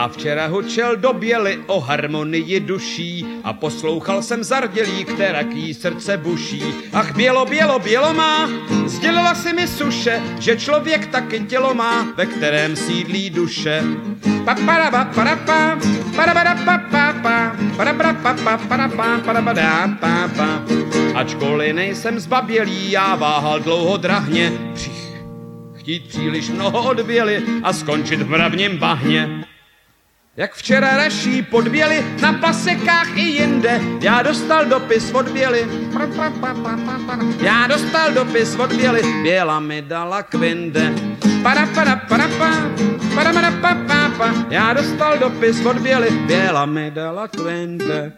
Já včera hučel do běly o harmonii duší a poslouchal jsem zardělí, která ký srdce buší. Ach, bělo, bělo, bělo má, sdělila si mi suše, že člověk taky tělo má, ve kterém sídlí duše. Pa, para, pa, para, pa, para, para, pa, pa, pa, para, para, pa, pa, para, pa, para, para, pa, pa. Ačkoliv nejsem zbabělý, já váhal dlouho drahně, přich, chtít příliš mnoho odběli a skončit v mravním bahně. Jak včera raší podběli na pasekách i jinde, já dostal dopis od Běly. Já dostal dopis od Běly, Běla mi dala kvinde. Para, para, para, pa, para, para, pa, pa, pa. Já dostal dopis od Běly, Běla mi dala kvinde.